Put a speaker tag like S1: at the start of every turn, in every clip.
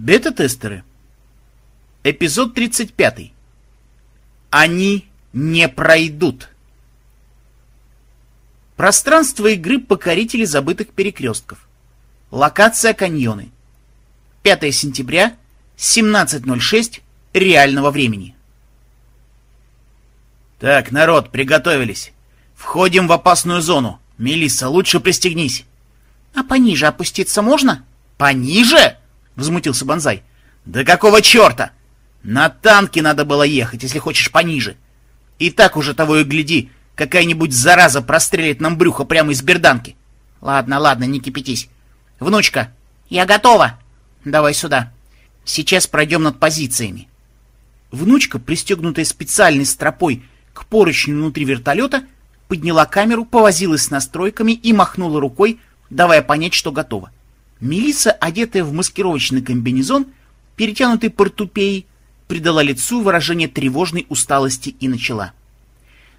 S1: Бета-тестеры. Эпизод 35. Они не пройдут. Пространство игры «Покорители забытых перекрестков». Локация каньоны. 5 сентября, 17.06 реального времени. Так, народ, приготовились. Входим в опасную зону. Мелисса, лучше пристегнись.
S2: А пониже опуститься можно?
S1: Пониже? Возмутился Бонзай. Да какого черта? На танке надо было ехать, если хочешь пониже. И так уже того и гляди, какая-нибудь зараза прострелит нам брюхо прямо из берданки.
S2: Ладно, ладно, не кипятись.
S1: Внучка.
S2: Я готова.
S1: Давай сюда. Сейчас пройдем над позициями. Внучка, пристегнутая специальной стропой к поручню внутри вертолета, подняла камеру, повозилась с настройками и махнула рукой, давая понять, что готова. Мелисса, одетая в маскировочный комбинезон, перетянутый портупеей, придала лицу выражение тревожной усталости и начала.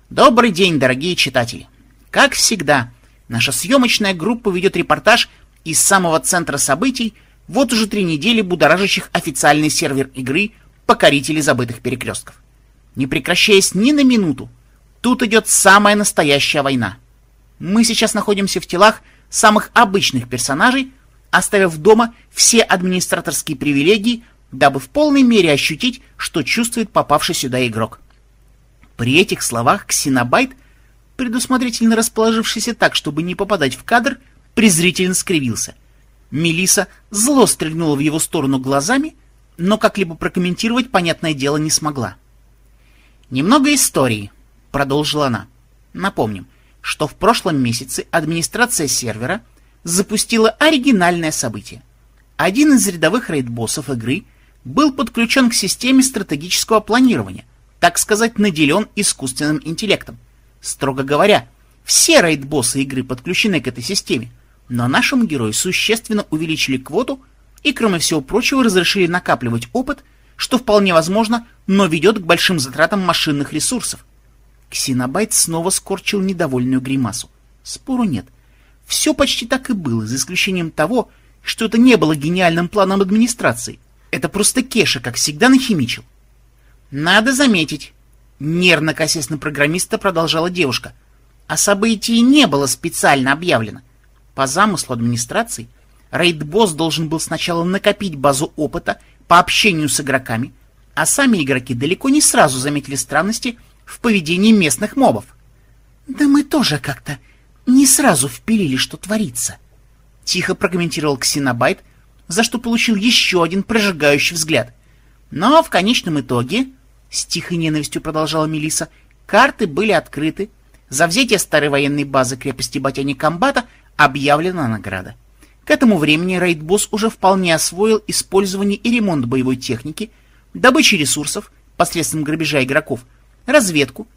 S1: Добрый день, дорогие читатели! Как всегда, наша съемочная группа ведет репортаж из самого центра событий, вот уже три недели будоражащих официальный сервер игры «Покорители забытых перекрестков». Не прекращаясь ни на минуту, тут идет самая настоящая война. Мы сейчас находимся в телах самых обычных персонажей, оставив дома все администраторские привилегии, дабы в полной мере ощутить, что чувствует попавший сюда игрок. При этих словах Ксенобайт, предусмотрительно расположившийся так, чтобы не попадать в кадр, презрительно скривился. Мелиса зло стрельнула в его сторону глазами, но как-либо прокомментировать, понятное дело, не смогла. «Немного истории», — продолжила она. «Напомним, что в прошлом месяце администрация сервера запустила оригинальное событие. Один из рядовых рейд-боссов игры был подключен к системе стратегического планирования, так сказать, наделен искусственным интеллектом. Строго говоря, все рейд-боссы игры подключены к этой системе, но нашему герою существенно увеличили квоту и, кроме всего прочего, разрешили накапливать опыт, что вполне возможно, но ведет к большим затратам машинных ресурсов. Ксенобайт снова скорчил недовольную гримасу. Спору нет. Все почти так и было, за исключением того, что это не было гениальным планом администрации. Это просто Кеша, как всегда, нахимичил. Надо заметить, нервно косясь на программиста, продолжала девушка. О событии не было специально объявлено. По замыслу администрации, рейд-босс должен был сначала накопить базу опыта по общению с игроками, а сами игроки далеко не сразу заметили странности в поведении местных мобов.
S2: «Да мы тоже как-то не сразу впилили, что творится», —
S1: тихо прокомментировал Ксенобайт, за что получил еще один прожигающий взгляд. Но в конечном итоге, — с тихой ненавистью продолжала Мелиса, карты были открыты, за взятие старой военной базы крепости Батяни Комбата объявлена награда. К этому времени рейд-босс уже вполне освоил использование и ремонт боевой техники, добычу ресурсов посредством грабежа игроков, разведку,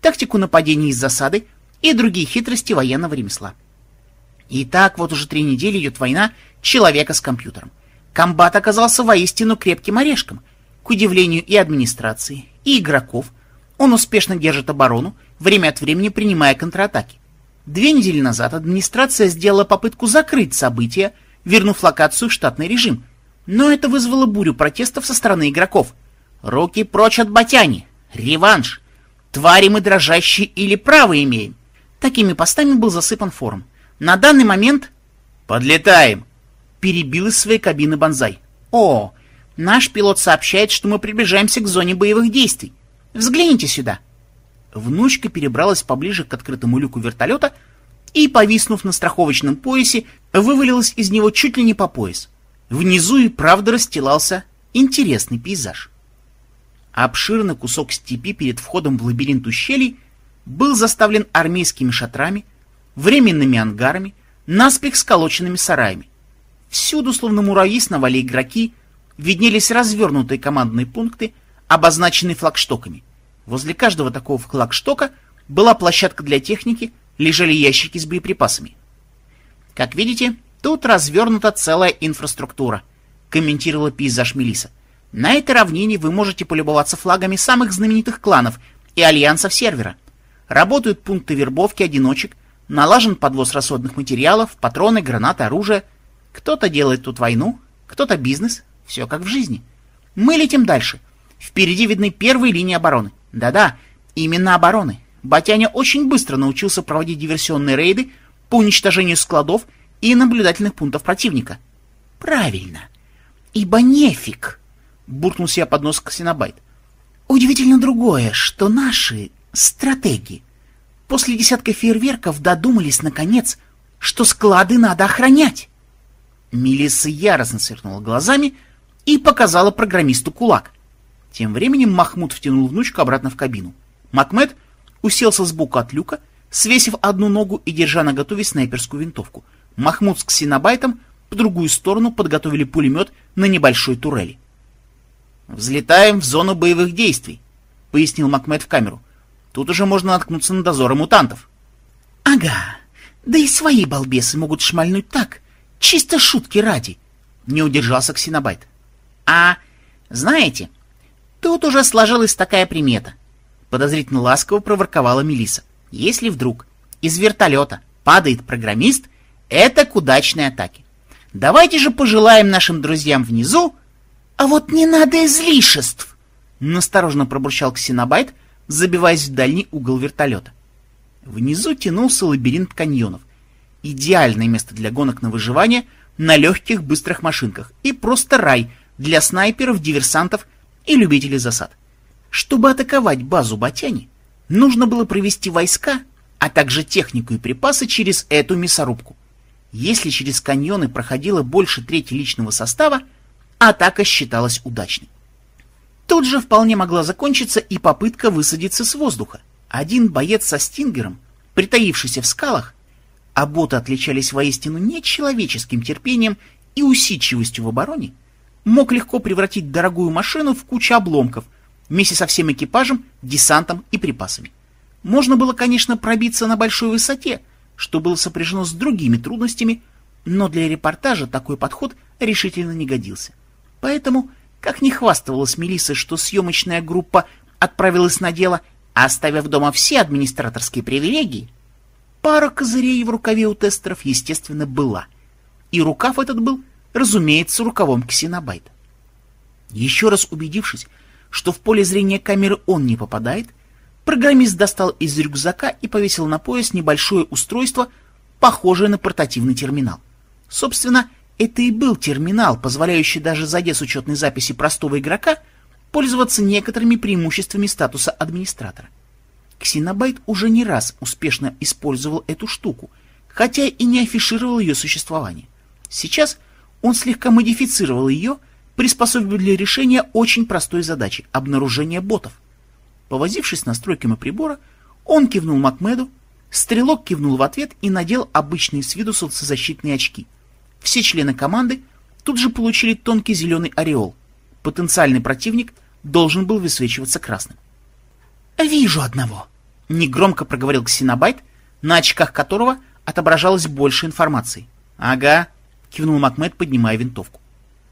S1: тактику нападений из засады и другие хитрости военного ремесла. И так вот уже три недели идет война человека с компьютером. Комбат оказался воистину крепким орешком. К удивлению и администрации, и игроков, он успешно держит оборону, время от времени принимая контратаки. Две недели назад администрация сделала попытку закрыть события, вернув локацию в штатный режим, но это вызвало бурю протестов со стороны игроков. Руки прочь от Батяни! Реванш! Твари мы дрожащие или право имеем? Такими постами был засыпан форум. На данный момент... «Подлетаем!» Перебил из своей кабины Бонзай. «О, наш пилот сообщает, что мы приближаемся к зоне боевых действий. Взгляните сюда!» Внучка перебралась поближе к открытому люку вертолета и, повиснув на страховочном поясе, вывалилась из него чуть ли не по пояс. Внизу и правда расстилался интересный пейзаж. Обширный кусок степи перед входом в лабиринт ущелий был заставлен армейскими шатрами, временными ангарами, наспех сколоченными сараями. Всюду, словно муравьи, сновали игроки, виднелись развернутые командные пункты, обозначенные флагштоками. Возле каждого такого флагштока была площадка для техники, лежали ящики с боеприпасами. Как видите, тут развернута целая инфраструктура, комментировала пейзаж Мелиса. На этой равнине вы можете полюбоваться флагами самых знаменитых кланов и альянсов сервера. Работают пункты вербовки одиночек, налажен подвоз расходных материалов, патроны, гранаты, оружие. Кто-то делает тут войну, кто-то бизнес, Все как в жизни. Мы летим дальше. Впереди видны первые линии обороны. Да-да, именно обороны. Батяня очень быстро научился проводить диверсионные рейды по уничтожению складов и наблюдательных пунктов противника.
S2: Правильно. Ибо нефиг, буркнул себе под нос Ксенобайт. Удивительно другое, что наши стратеги после десятка фейерверков додумались, наконец, что склады надо охранять.
S1: Мелисса яростно сверкнула глазами и показала программисту кулак. Тем временем Махмуд втянул внучку обратно в кабину. Макмед уселся сбоку от люка, свесив одну ногу и держа на готове снайперскую винтовку. Махмуд с ксенобайтом по другую сторону подготовили пулемет на небольшой турели. «Взлетаем в зону боевых действий», — пояснил Макмед в камеру. «Тут уже можно наткнуться на дозоры мутантов».
S2: «Ага, да и свои балбесы могут шмальнуть так, чисто шутки ради», — не удержался Ксенобайт.
S1: «А, знаете, тут уже сложилась такая примета», — подозрительно ласково проворковала Мелиса. «Если вдруг из вертолета падает программист, это к удачной атаке. Давайте же пожелаем нашим друзьям внизу
S2: «А вот не надо излишеств!»
S1: — насторожно пробурчал Ксенобайт, забиваясь в дальний угол вертолета. Внизу тянулся лабиринт каньонов. Идеальное место для гонок на выживание на легких быстрых машинках и просто рай для снайперов, диверсантов и любителей засад. Чтобы атаковать базу Батяни, нужно было провести войска, а также технику и припасы через эту мясорубку. Если через каньоны проходило больше трети личного состава, атака считалась удачной. Тут же вполне могла закончиться и попытка высадиться с воздуха. Один боец со стингером, притаившийся в скалах, а боты отличались воистину нечеловеческим терпением и усидчивостью в обороне, мог легко превратить дорогую машину в кучу обломков вместе со всем экипажем, десантом и припасами. Можно было, конечно, пробиться на большой высоте, что было сопряжено с другими трудностями, но для репортажа такой подход решительно не годился. Поэтому, как не хвасталась Мелисса, что съемочная группа отправилась на дело, оставив дома все администраторские привилегии, пара козырей в рукаве у тестеров, естественно, была. И рукав этот был, разумеется, рукавом ксенобайта. Еще раз убедившись, что в поле зрения камеры он не попадает, программист достал из рюкзака и повесил на пояс небольшое устройство, похожее на портативный терминал. Собственно, это и был терминал, позволяющий даже зайдя с учетной записи простого игрока пользоваться некоторыми преимуществами статуса администратора. Ксенобайт уже не раз успешно использовал эту штуку, хотя и не афишировал ее существование. Сейчас он слегка модифицировал ее, приспособив для решения очень простой задачи — обнаружения ботов. Повозившись настройками прибора, он кивнул Макмеду, стрелок кивнул в ответ и надел обычные с виду солнцезащитные очки — все члены команды тут же получили тонкий зеленый ореол. Потенциальный противник должен был высвечиваться красным.
S2: «Вижу одного», —
S1: негромко проговорил Ксенобайт, на очках которого отображалось больше информации. «Ага», — кивнул Макмед, поднимая винтовку.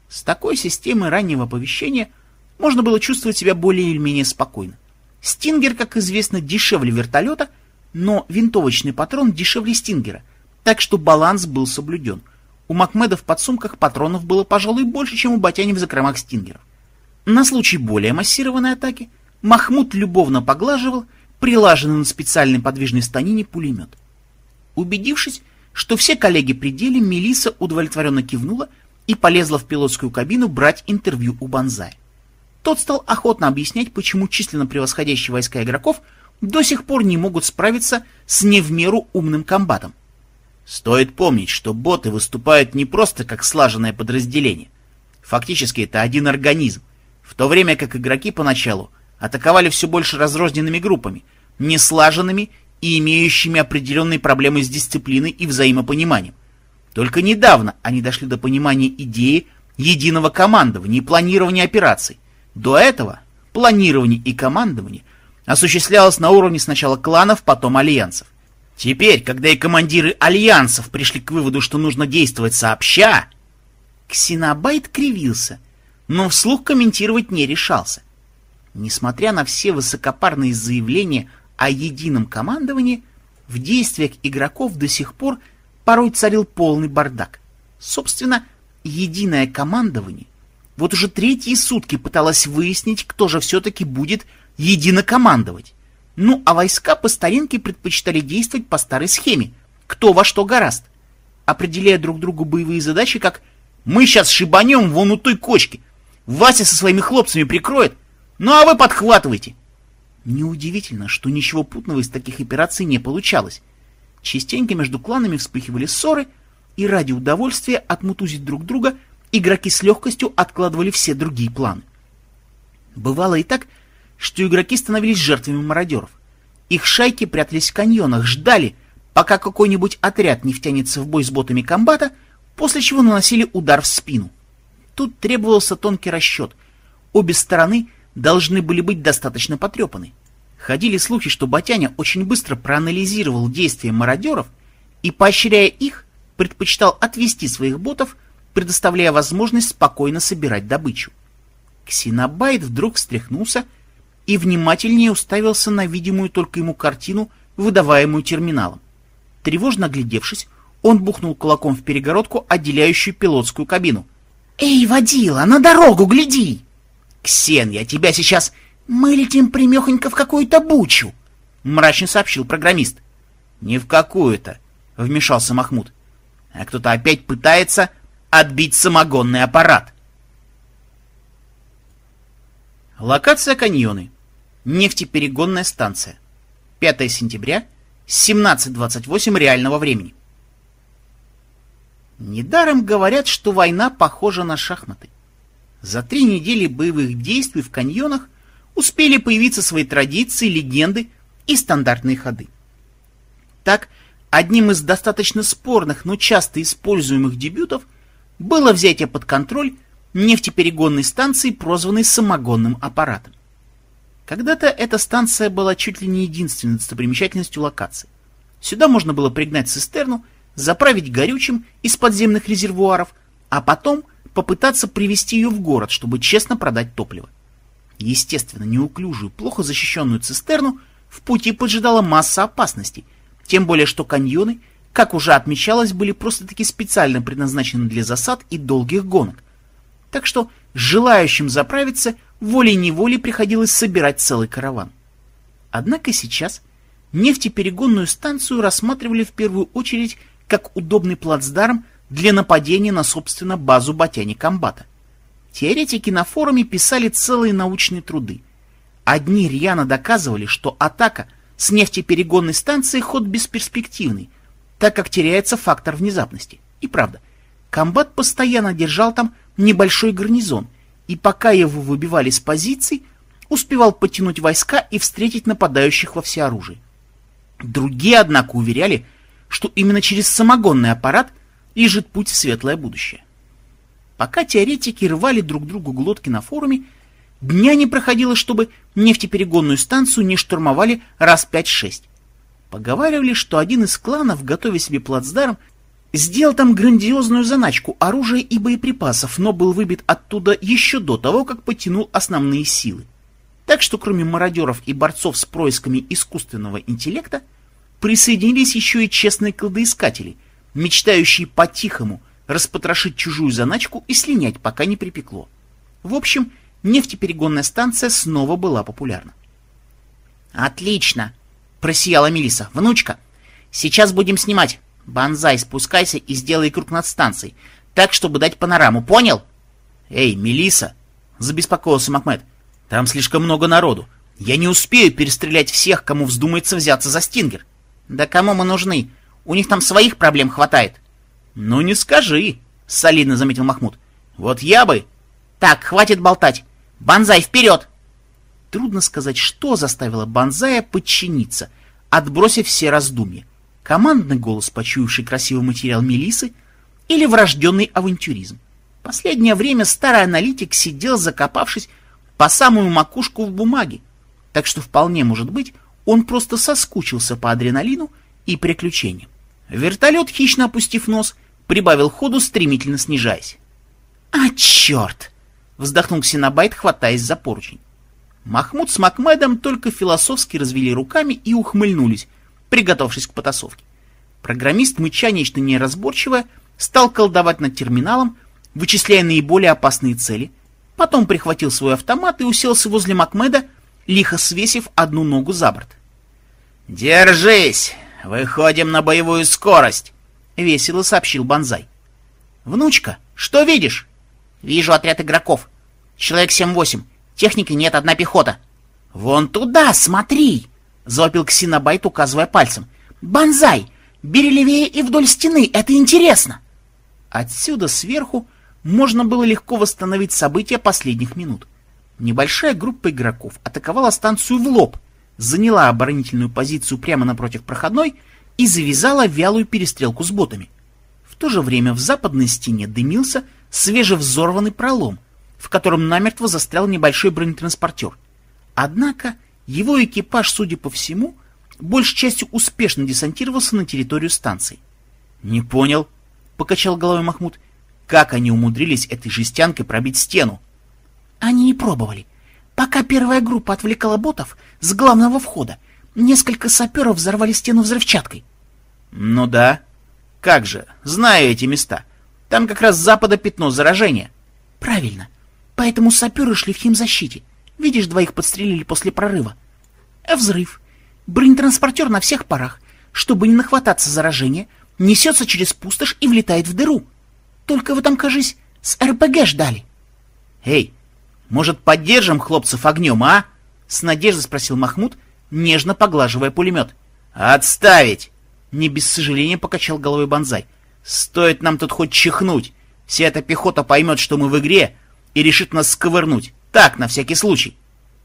S1: С такой системой раннего оповещения можно было чувствовать себя более или менее спокойно. Стингер, как известно, дешевле вертолета, но винтовочный патрон дешевле Стингера, так что баланс был соблюден. У Макмеда в подсумках патронов было, пожалуй, больше, чем у Батяни в закромах стингеров. На случай более массированной атаки Махмуд любовно поглаживал прилаженный на специальной подвижной станине пулемет. Убедившись, что все коллеги при деле, Мелиса удовлетворенно кивнула и полезла в пилотскую кабину брать интервью у Банзая. Тот стал охотно объяснять, почему численно превосходящие войска игроков до сих пор не могут справиться с не в меру умным комбатом. Стоит помнить, что боты выступают не просто как слаженное подразделение. Фактически это один организм, в то время как игроки поначалу атаковали все больше разрозненными группами, не слаженными и имеющими определенные проблемы с дисциплиной и взаимопониманием. Только недавно они дошли до понимания идеи единого командования и планирования операций. До этого планирование и командование осуществлялось на уровне сначала кланов, потом альянсов. Теперь, когда и командиры альянсов пришли к выводу, что нужно действовать сообща, Ксенобайт кривился, но вслух комментировать не решался. Несмотря на все высокопарные заявления о едином командовании, в действиях игроков до сих пор порой царил полный бардак. Собственно, единое командование вот уже третьи сутки пыталась выяснить, кто же все-таки будет единокомандовать. Ну, а войска по старинке предпочитали действовать по старой схеме, кто во что гораст, определяя друг другу боевые задачи, как «мы сейчас шибанем вон у той кочки, Вася со своими хлопцами прикроет, ну а вы подхватывайте». Неудивительно, что ничего путного из таких операций не получалось. Частенько между кланами вспыхивали ссоры, и ради удовольствия отмутузить друг друга игроки с легкостью откладывали все другие планы. Бывало и так, что игроки становились жертвами мародеров. Их шайки прятались в каньонах, ждали, пока какой-нибудь отряд не втянется в бой с ботами комбата, после чего наносили удар в спину. Тут требовался тонкий расчет. Обе стороны должны были быть достаточно потрепаны. Ходили слухи, что Батяня очень быстро проанализировал действия мародеров и, поощряя их, предпочитал отвести своих ботов, предоставляя возможность спокойно собирать добычу. Ксенобайт вдруг встряхнулся и внимательнее уставился на видимую только ему картину, выдаваемую терминалом. Тревожно оглядевшись, он бухнул кулаком в перегородку, отделяющую пилотскую кабину. «Эй, водила, на дорогу гляди!» «Ксен, я тебя сейчас...» «Мы летим примехонько в какую-то бучу!» — мрачно сообщил программист. «Не в какую-то», — вмешался Махмуд. «А кто-то опять пытается отбить самогонный аппарат». Локация каньоны. Нефтеперегонная станция. 5 сентября, 17.28 реального времени. Недаром говорят, что война похожа на шахматы. За три недели боевых действий в каньонах успели появиться свои традиции, легенды и стандартные ходы. Так, одним из достаточно спорных, но часто используемых дебютов было взятие под контроль нефтеперегонной станции, прозванной самогонным аппаратом. Когда-то эта станция была чуть ли не единственной достопримечательностью локации. Сюда можно было пригнать цистерну, заправить горючим из подземных резервуаров, а потом попытаться привести ее в город, чтобы честно продать топливо. Естественно, неуклюжую, плохо защищенную цистерну в пути поджидала масса опасностей, тем более что каньоны, как уже отмечалось, были просто-таки специально предназначены для засад и долгих гонок. Так что желающим заправиться волей-неволей приходилось собирать целый караван. Однако сейчас нефтеперегонную станцию рассматривали в первую очередь как удобный плацдарм для нападения на, собственно, базу Батяни Комбата. Теоретики на форуме писали целые научные труды. Одни рьяно доказывали, что атака с нефтеперегонной станции ход бесперспективный, так как теряется фактор внезапности. И правда, комбат постоянно держал там небольшой гарнизон, и пока его выбивали с позиций, успевал потянуть войска и встретить нападающих во всеоружии. Другие, однако, уверяли, что именно через самогонный аппарат лежит путь в светлое будущее. Пока теоретики рвали друг другу глотки на форуме, дня не проходило, чтобы нефтеперегонную станцию не штурмовали раз пять-шесть. Поговаривали, что один из кланов, готовя себе плацдарм, сделал там грандиозную заначку оружия и боеприпасов, но был выбит оттуда еще до того, как потянул основные силы. Так что кроме мародеров и борцов с происками искусственного интеллекта, присоединились еще и честные кладоискатели — мечтающий по-тихому распотрошить чужую заначку и слинять, пока не припекло. В общем, нефтеперегонная станция снова была популярна. «Отлично!» — просияла Мелиса. «Внучка, сейчас будем снимать. Банзай, спускайся и сделай круг над станцией, так, чтобы дать панораму, понял?» «Эй, Мелиса, забеспокоился Макмед. «Там слишком много народу. Я не успею перестрелять всех, кому вздумается взяться за стингер». «Да кому мы нужны? У них там своих проблем хватает. — Ну не скажи, — солидно заметил Махмуд. — Вот я бы... — Так, хватит болтать. Банзай, вперед! Трудно сказать, что заставило Банзая подчиниться, отбросив все раздумья. Командный голос, почуявший красивый материал Мелисы, или врожденный авантюризм. Последнее время старый аналитик сидел, закопавшись по самую макушку в бумаге, так что вполне может быть, он просто соскучился по адреналину и приключениям. Вертолет, хищно опустив нос, прибавил ходу, стремительно снижаясь. «А, черт!» — вздохнул Ксенобайт, хватаясь за поручень. Махмуд с Макмедом только философски развели руками и ухмыльнулись, приготовившись к потасовке. Программист, мыча нечто неразборчивое, стал колдовать над терминалом, вычисляя наиболее опасные цели, Потом прихватил свой автомат и уселся возле Макмеда, лихо свесив одну ногу за борт. «Держись! Выходим на боевую скорость!» — весело сообщил Бонзай. «Внучка, что видишь?» «Вижу отряд игроков. Человек семь-восемь. Техники нет, одна пехота». «Вон туда, смотри!» — завопил Ксенобайт, указывая пальцем. «Бонзай! Бери левее и вдоль стены, это интересно!» Отсюда, сверху, можно было легко восстановить события последних минут. Небольшая группа игроков атаковала станцию в лоб, заняла оборонительную позицию прямо напротив проходной и завязала вялую перестрелку с ботами. В то же время в западной стене дымился свежевзорванный пролом, в котором намертво застрял небольшой бронетранспортер. Однако его экипаж, судя по всему, большей частью успешно десантировался на территорию станции. «Не понял», — покачал головой Махмуд, — «как они умудрились этой жестянкой пробить стену?» «Они не пробовали. Пока первая группа отвлекала ботов с главного входа, несколько саперов взорвали стену взрывчаткой». «Ну да. Как же, знаю эти места. Там как раз с запада пятно заражения».
S2: «Правильно. Поэтому саперы шли в химзащите. Видишь, двоих подстрелили после прорыва. А взрыв. Бронетранспортер на всех парах, чтобы не нахвататься заражения, несется через пустошь и влетает в дыру. Только вы там, кажись, с РПГ ждали.
S1: Эй, может, поддержим хлопцев огнем, а? С надеждой спросил Махмуд, нежно поглаживая пулемет. Отставить! Не без сожаления покачал головой Бонзай. Стоит нам тут хоть чихнуть. Вся эта пехота поймет, что мы в игре, и решит нас сковырнуть. Так, на всякий случай.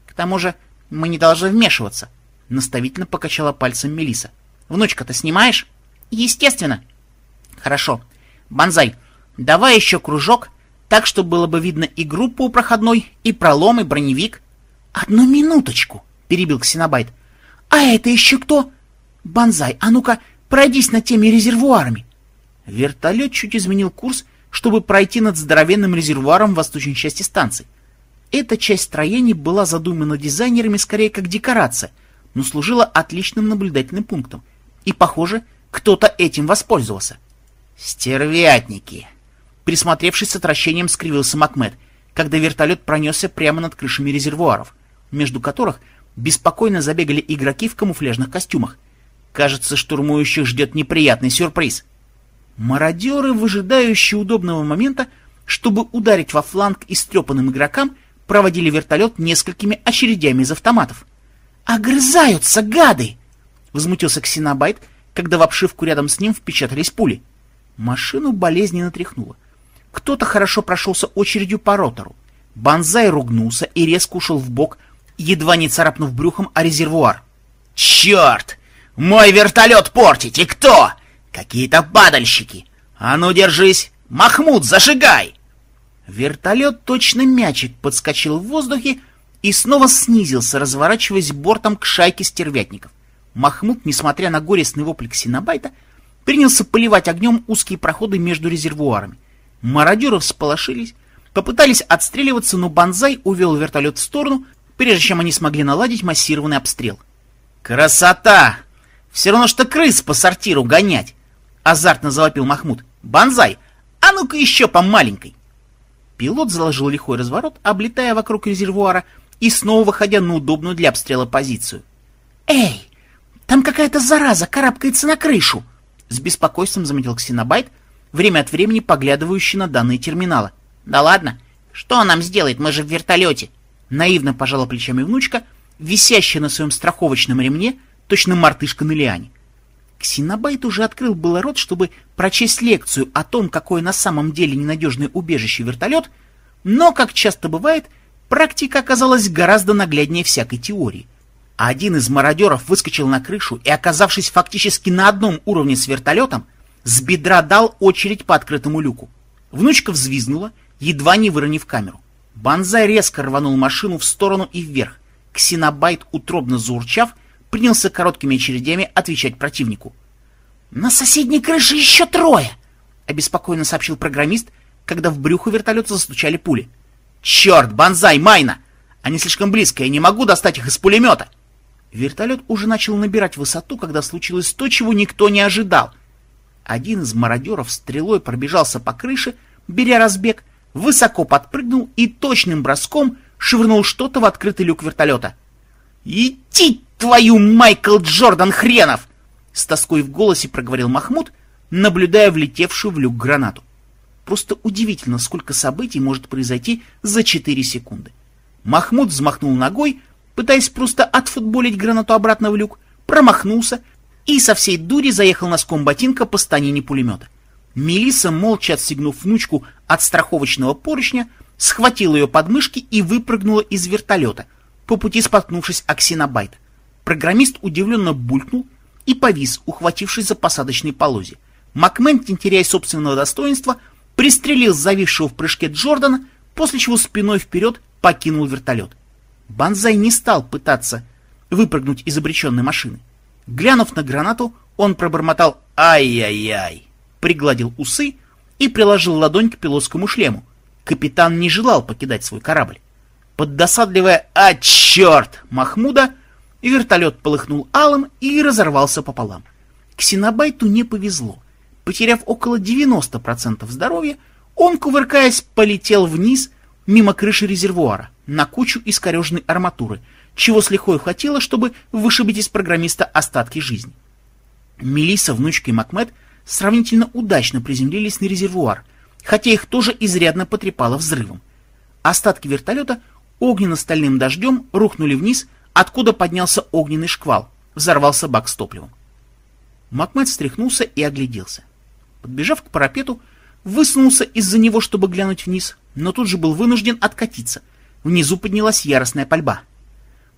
S2: К тому же мы не должны вмешиваться. Наставительно покачала пальцем Мелиса. Внучка, ты снимаешь? Естественно. Хорошо. Бонзай, давай еще кружок, так, чтобы было бы видно и группу у проходной, и пролом, и броневик. Одну минуточку, перебил Ксенобайт. А это еще кто? Бонзай, а ну-ка, пройдись над теми резервуарами. Вертолет чуть изменил курс, чтобы пройти над здоровенным резервуаром в восточной части станции. Эта часть строений была задумана дизайнерами скорее как декорация, но служила отличным наблюдательным пунктом. И, похоже, кто-то этим воспользовался.
S1: «Стервятники!» Присмотревшись с отвращением, скривился Макмед, когда вертолет пронесся прямо над крышами резервуаров, между которых беспокойно забегали игроки в камуфляжных костюмах. Кажется, штурмующих ждет неприятный сюрприз. Мародеры, выжидающие удобного момента, чтобы ударить во фланг истрепанным игрокам, проводили вертолет несколькими очередями из автоматов.
S2: «Огрызаются, гады!»
S1: — возмутился Ксенобайт, когда в обшивку рядом с ним впечатались пули. Машину болезненно тряхнуло. Кто-то хорошо прошелся очередью по ротору. Банзай ругнулся и резко ушел в бок, едва не царапнув брюхом о резервуар. «Черт! Мой вертолет портите! Кто? Какие-то падальщики! А ну, держись! Махмуд, зажигай!» Вертолет, точно мячик, подскочил в воздухе и снова снизился, разворачиваясь бортом к шайке стервятников. Махмуд, несмотря на горестный вопль Ксенобайта, принялся поливать огнем узкие проходы между резервуарами. Мародеры всполошились, попытались отстреливаться, но Банзай увел вертолет в сторону, прежде чем они смогли наладить массированный обстрел. «Красота! Все равно что крыс по сортиру гонять!» — азартно завопил Махмуд. «Банзай, а ну-ка еще по маленькой!» Пилот заложил лихой разворот, облетая вокруг резервуара и снова выходя на удобную для обстрела позицию.
S2: «Эй, там какая-то зараза карабкается на крышу!» С беспокойством заметил Ксенобайт, время от времени поглядывающий на данные терминала. «Да ладно! Что он нам сделает? Мы же в вертолете!» Наивно пожала плечами внучка, висящая на своем страховочном ремне, точно мартышка на лиане. Ксенобайт уже открыл было рот, чтобы прочесть лекцию о том, какое на самом деле ненадежное убежище вертолет, но, как часто бывает, практика оказалась гораздо нагляднее всякой теории. Один из мародеров выскочил на крышу и, оказавшись фактически на одном уровне с вертолетом, с бедра дал очередь по открытому люку. Внучка взвизгнула, едва не выронив камеру. Банзай резко рванул машину в сторону и вверх. Ксенобайт, утробно заурчав, принялся короткими очередями отвечать противнику. «На соседней крыше еще трое!» — обеспокоенно сообщил программист, когда в брюхо вертолета застучали пули. «Черт, Банзай, Майна! Они слишком близко, я не могу достать их из пулемета!» Вертолет уже начал набирать высоту, когда случилось то, чего никто не ожидал. Один из мародеров стрелой пробежался по крыше, беря разбег,
S1: высоко подпрыгнул и точным броском швырнул что-то в открытый люк вертолета. «Иди твою, Майкл Джордан хренов!» С тоской в голосе проговорил Махмуд, наблюдая влетевшую в люк гранату. Просто удивительно, сколько событий может произойти за 4 секунды. Махмуд взмахнул ногой, пытаясь просто отфутболить гранату обратно в люк, промахнулся и со всей дури заехал носком ботинка по станине пулемета. Мелисса, молча отстегнув внучку от страховочного поручня, схватила ее подмышки и выпрыгнула из вертолета, по пути споткнувшись о ксенобайт. Программист удивленно булькнул и повис, ухватившись за посадочной полозе. Макмен, не теряя собственного достоинства, пристрелил зависшего в прыжке Джордана, после чего спиной вперед покинул вертолет. Банзай не стал пытаться выпрыгнуть из обреченной машины. Глянув на гранату, он пробормотал «Ай-яй-яй!», пригладил усы и приложил ладонь к пилотскому шлему. Капитан не желал покидать свой корабль. Под досадливое «А, черт!» Махмуда вертолет полыхнул алым и разорвался пополам. Ксенобайту не повезло. Потеряв около 90% здоровья, он, кувыркаясь, полетел вниз мимо крыши резервуара на кучу искореженной арматуры, чего с лихвой хватило, чтобы вышибить из программиста остатки жизни. Мелисса, внучка и Макмед сравнительно удачно приземлились на резервуар, хотя их тоже изрядно потрепало взрывом. Остатки вертолета огненно-стальным дождем рухнули вниз, откуда поднялся огненный шквал, взорвался бак с топливом. Макмед встряхнулся и огляделся. Подбежав к парапету, высунулся из-за него, чтобы глянуть вниз, но тут же был вынужден откатиться. Внизу поднялась яростная пальба.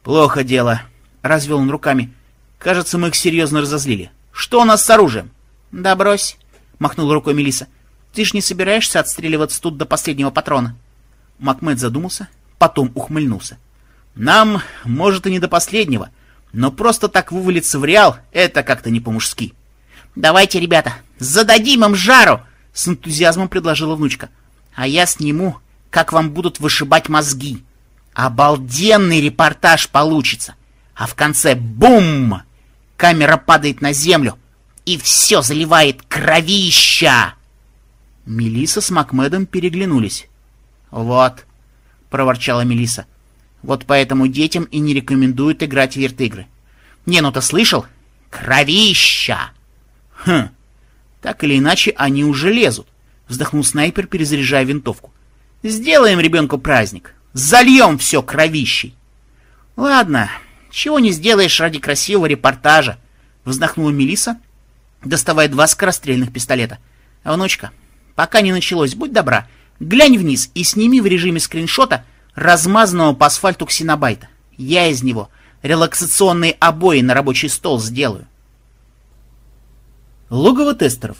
S1: «Плохо дело», — развел он руками. «Кажется, мы их серьезно разозлили. Что у нас с оружием?» «Да брось», — махнула рукой Мелиса. «Ты ж не собираешься отстреливаться тут до последнего патрона?» Макмед задумался, потом ухмыльнулся. «Нам, может, и не до последнего, но просто так вывалиться в реал — это как-то не по-мужски».
S2: «Давайте, ребята, зададим им жару!» — с энтузиазмом предложила внучка. «А я сниму, как вам будут вышибать мозги. Обалденный репортаж получится. А в конце — бум! Камера падает на землю, и все заливает кровища!»
S1: Мелиса с Макмедом переглянулись. «Вот», — проворчала Мелиса, — «вот поэтому детям и не рекомендуют играть в вирт-игры».
S2: «Не, ну ты слышал? Кровища!»
S1: «Хм, так или иначе они уже лезут», — вздохнул снайпер, перезаряжая винтовку. «Сделаем ребенку праздник. Зальем все кровищей».
S2: «Ладно, чего не сделаешь ради красивого репортажа», — вздохнула Мелиса, доставая два скорострельных пистолета. «Внучка, пока не началось, будь добра, глянь вниз и сними в режиме скриншота размазанного по асфальту ксенобайта. Я из него релаксационные обои на рабочий стол сделаю».
S1: Логово тестеров.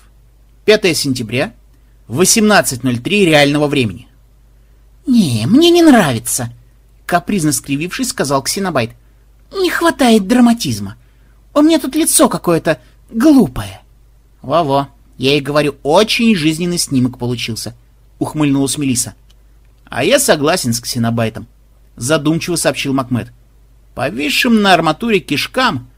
S1: 5 сентября, 18.03 реального времени.
S2: «Не, мне не нравится», — капризно скривившись, сказал Ксенобайт. «Не хватает драматизма. У меня тут лицо какое-то глупое».
S1: «Во-во, я и говорю, очень жизненный снимок получился», — ухмыльнулась Мелиса. «А я согласен с Ксенобайтом», — задумчиво сообщил Макмед. «Повисшим на арматуре кишкам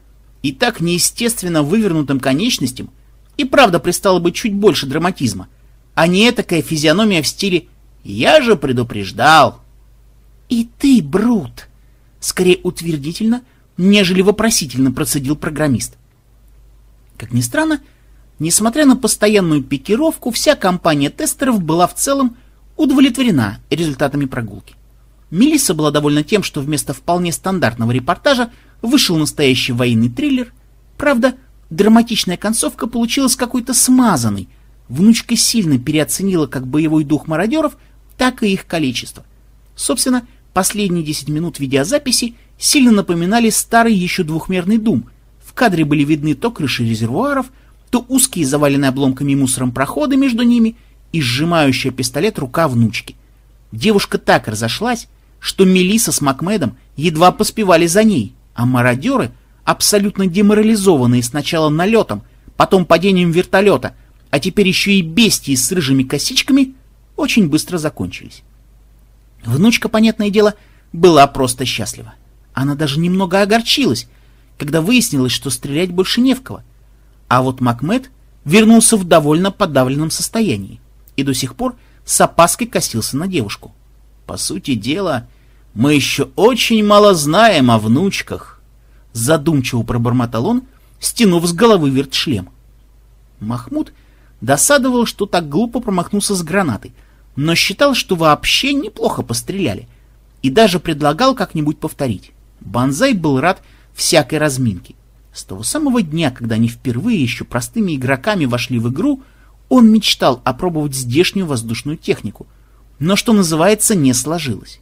S1: и так неестественно вывернутым конечностям — и правда пристало бы чуть больше драматизма, а не этакая физиономия в стиле «Я же предупреждал».
S2: «И ты, Брут!» Скорее утвердительно, нежели вопросительно процедил программист. Как ни странно, несмотря на постоянную пикировку, вся компания тестеров была в целом удовлетворена результатами прогулки. Мелисса была довольна тем, что вместо вполне стандартного репортажа вышел настоящий военный триллер. Правда, Драматичная концовка получилась какой-то смазанной. Внучка сильно переоценила как боевой дух мародеров, так и их количество. Собственно, последние 10 минут видеозаписи сильно напоминали старый еще двухмерный дум. В кадре были видны то крыши резервуаров, то узкие заваленные обломками мусором проходы между ними и сжимающая пистолет рука внучки. Девушка так разошлась, что Мелиса с Макмедом едва поспевали за ней, а мародеры — абсолютно деморализованные сначала налетом, потом падением вертолета, а теперь еще и бестии с рыжими косичками, очень быстро закончились. Внучка, понятное дело, была просто счастлива. Она даже немного огорчилась, когда выяснилось, что стрелять больше не в кого. А вот Макмед вернулся в довольно подавленном состоянии и до сих пор
S1: с опаской косился на девушку. По сути дела, мы еще очень мало знаем о внучках. Задумчиво пробормотал он, стянув с головы вертшлем. Махмуд досадовал, что так глупо промахнулся с гранатой, но считал, что вообще неплохо постреляли, и даже предлагал как-нибудь повторить. Банзай был рад всякой разминке. С того самого дня, когда они впервые еще простыми игроками вошли в игру, он мечтал опробовать здешнюю воздушную технику, но, что называется, не сложилось.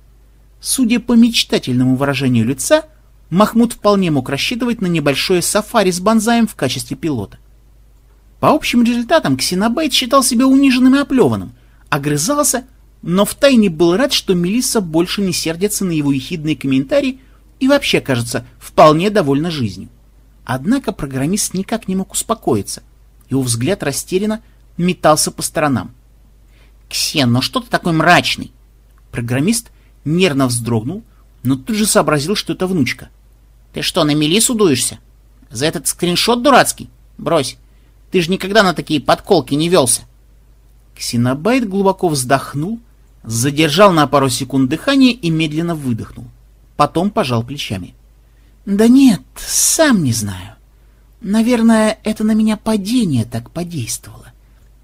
S1: Судя по мечтательному выражению лица, Махмуд вполне мог рассчитывать на небольшое сафари с Банзаем в качестве пилота. По общим результатам Ксенобайт считал себя униженным и оплеванным, огрызался, но втайне был рад, что Мелисса больше не сердится на его ехидные комментарии и вообще, кажется, вполне довольна жизнью. Однако программист никак не мог успокоиться. Его взгляд растерянно метался по сторонам. «Ксен, ну что ты такой мрачный?» Программист нервно вздрогнул, но тут же сообразил, что это внучка. «Ты что, на Мелиссу дуешься? За этот скриншот дурацкий? Брось, ты же никогда на такие подколки не велся!» Ксенобайт глубоко вздохнул, задержал на пару секунд дыхание и медленно выдохнул. Потом пожал плечами. Да нет, сам не знаю. Наверное, это на меня падение так подействовало.